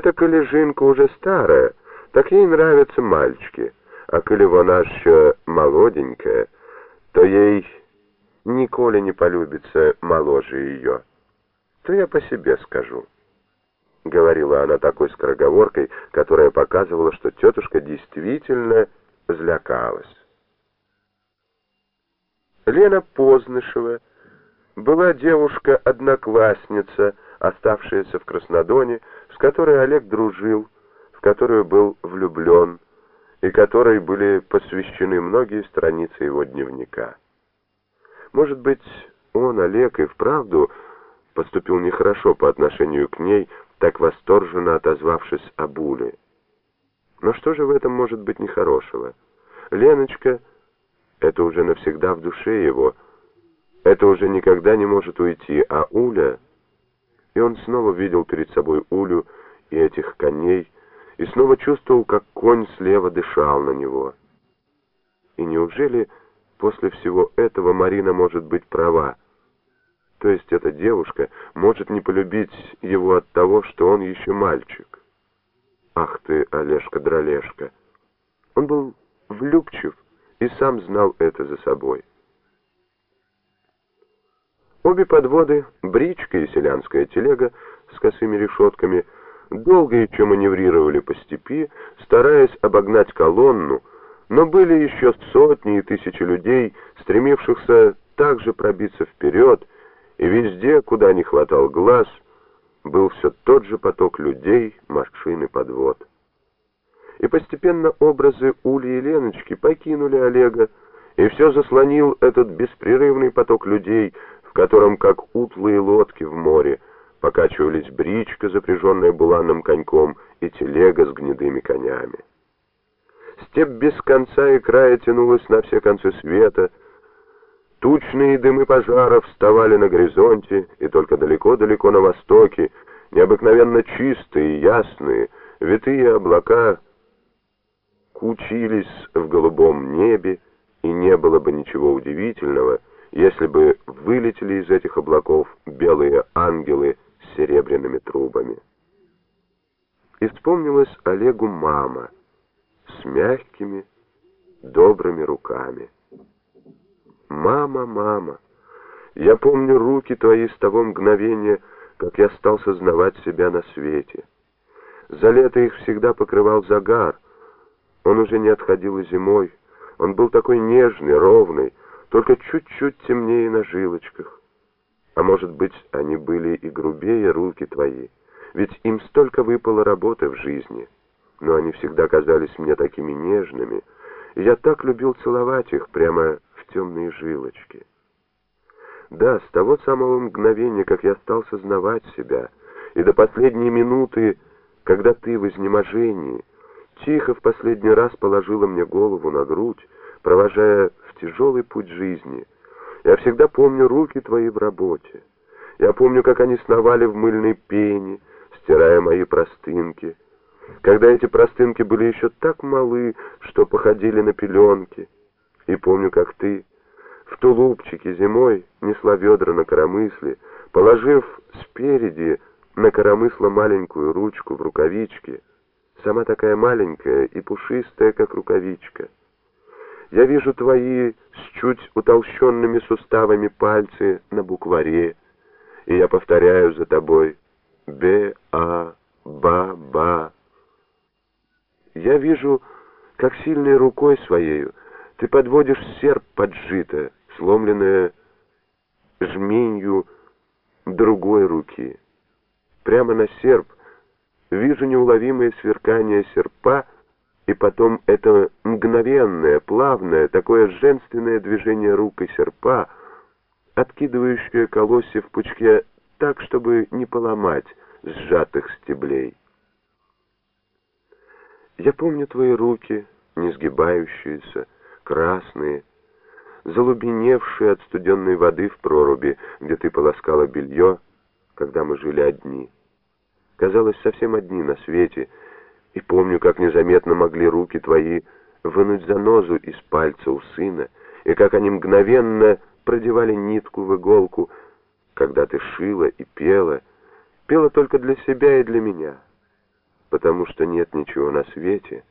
Эта колежинка уже старая, так ей нравятся мальчики, а коли вона еще молоденькая, то ей николи не полюбится моложе ее. То я по себе скажу. — говорила она такой скороговоркой, которая показывала, что тетушка действительно злякалась. Лена Познышева была девушка-одноклассница, оставшаяся в Краснодоне, которой Олег дружил, в которую был влюблен, и которой были посвящены многие страницы его дневника. Может быть, он, Олег, и вправду поступил нехорошо по отношению к ней, так восторженно отозвавшись о Буле. Но что же в этом может быть нехорошего? Леночка — это уже навсегда в душе его, это уже никогда не может уйти, а Уля... И он снова видел перед собой Улю и этих коней, и снова чувствовал, как конь слева дышал на него. И неужели после всего этого Марина может быть права? То есть эта девушка может не полюбить его от того, что он еще мальчик. Ах ты, Олежка-дролежка! Он был влюбчив и сам знал это за собой. Обе подводы, бричка и селянская телега с косыми решетками, долго еще маневрировали по степи, стараясь обогнать колонну, но были еще сотни и тысячи людей, стремившихся также пробиться вперед, и везде, куда не хватал глаз, был все тот же поток людей, машин и подвод. И постепенно образы Ули и Леночки покинули Олега, и все заслонил этот беспрерывный поток людей, в котором, как утлые лодки в море, покачивались бричка, запряженная буланным коньком, и телега с гнедыми конями. Степь без конца и края тянулась на все концы света, Тучные дымы пожаров вставали на горизонте, и только далеко-далеко на востоке, необыкновенно чистые, ясные, витые облака кучились в голубом небе, и не было бы ничего удивительного, если бы вылетели из этих облаков белые ангелы с серебряными трубами. И вспомнилась Олегу мама с мягкими, добрыми руками. «Мама, мама, я помню руки твои с того мгновения, как я стал сознавать себя на свете. За лето их всегда покрывал загар. Он уже не отходил и зимой. Он был такой нежный, ровный, только чуть-чуть темнее на жилочках. А может быть, они были и грубее руки твои, ведь им столько выпало работы в жизни. Но они всегда казались мне такими нежными, и я так любил целовать их прямо темные жилочки. Да, с того самого мгновения, как я стал сознавать себя, и до последней минуты, когда ты в изнеможении, тихо в последний раз положила мне голову на грудь, провожая в тяжелый путь жизни, я всегда помню руки твои в работе. Я помню, как они сновали в мыльной пене, стирая мои простынки, когда эти простынки были еще так малы, что походили на пеленки. И помню, как ты в тулупчике зимой несла ведра на коромысле, положив спереди на коромысло маленькую ручку в рукавичке, сама такая маленькая и пушистая, как рукавичка. Я вижу твои с чуть утолщенными суставами пальцы на букваре, и я повторяю за тобой «Б-А-Ба-Ба». Я вижу, как сильной рукой своею ты подводишь серп поджито, сломленное жменью другой руки. Прямо на серп вижу неуловимое сверкание серпа, и потом это мгновенное, плавное, такое женственное движение рук и серпа, откидывающее колосья в пучке так, чтобы не поломать сжатых стеблей. Я помню твои руки, не сгибающиеся, красные, залубеневшие от студенной воды в проруби, где ты полоскала белье, когда мы жили одни. Казалось, совсем одни на свете, и помню, как незаметно могли руки твои вынуть занозу из пальца у сына, и как они мгновенно продевали нитку в иголку, когда ты шила и пела, пела только для себя и для меня. потому что нет ничего на свете,